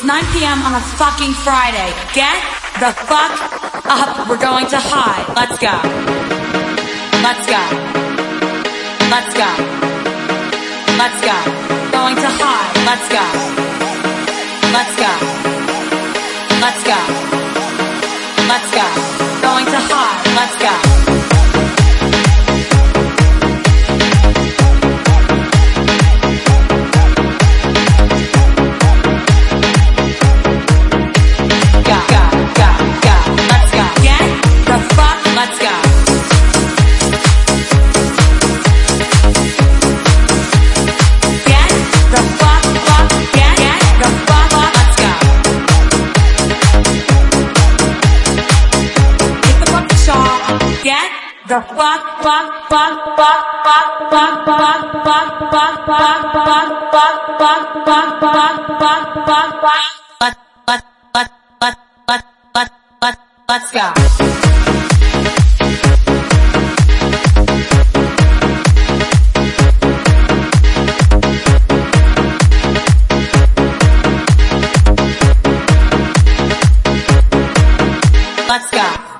9 p.m. on a fucking Friday. Get the fuck up. We're going to high. Let's go. Let's go. Let's go. Let's go. Going to high. Let's go. Let's go. Let's go. Let's go. Going to high. Let's go. The fuck, fuck, fuck, fuck, fuck, fuck, fuck, fuck, fuck, fuck, fuck, fuck, fuck, fuck, fuck, fuck, fuck, fuck. Let, let, let, let, let, let, let, let's go. Let's go.